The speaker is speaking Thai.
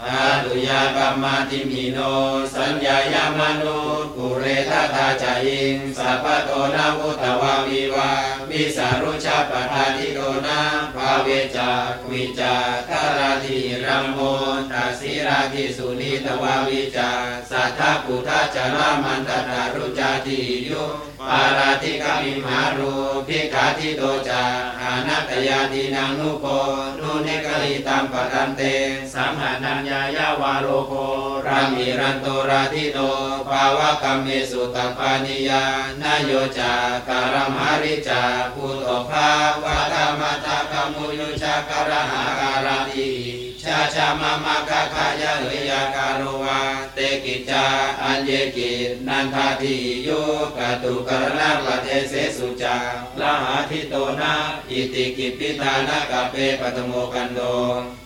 อาตุยากรรมาติมิโน สัญญายามนุปุเรทาทาจายิงสัพพโตนาวุตวาวิวาวิสารุชาปทาทิโกนาภาเวจากวิจาคาราธิรัมโมตัสิราธิสุนิตวาวิจาสัทธาปุทธาจารามันตตารุจาติยุปาราธิกามิมารุภิกาทิโตจาอานัตยาตินังนุโปนุเนก ลิตัมปะตันเต สัมหานัญญายาวาโลโครามิรันโตราธิโตภาวะกัมเมสุตัปานิยานโยจาการมหาริจาภูตภาวะธรรมตาคมุยุจากรหาการาติชาชามามะคะคายะเหยากา กิจจาอันเยกิจนันทาทิโยกตุกรณะปะเทเสสุจาลาหาทิโตนะอิติกิปิตานะกะเปปัตโมกันโด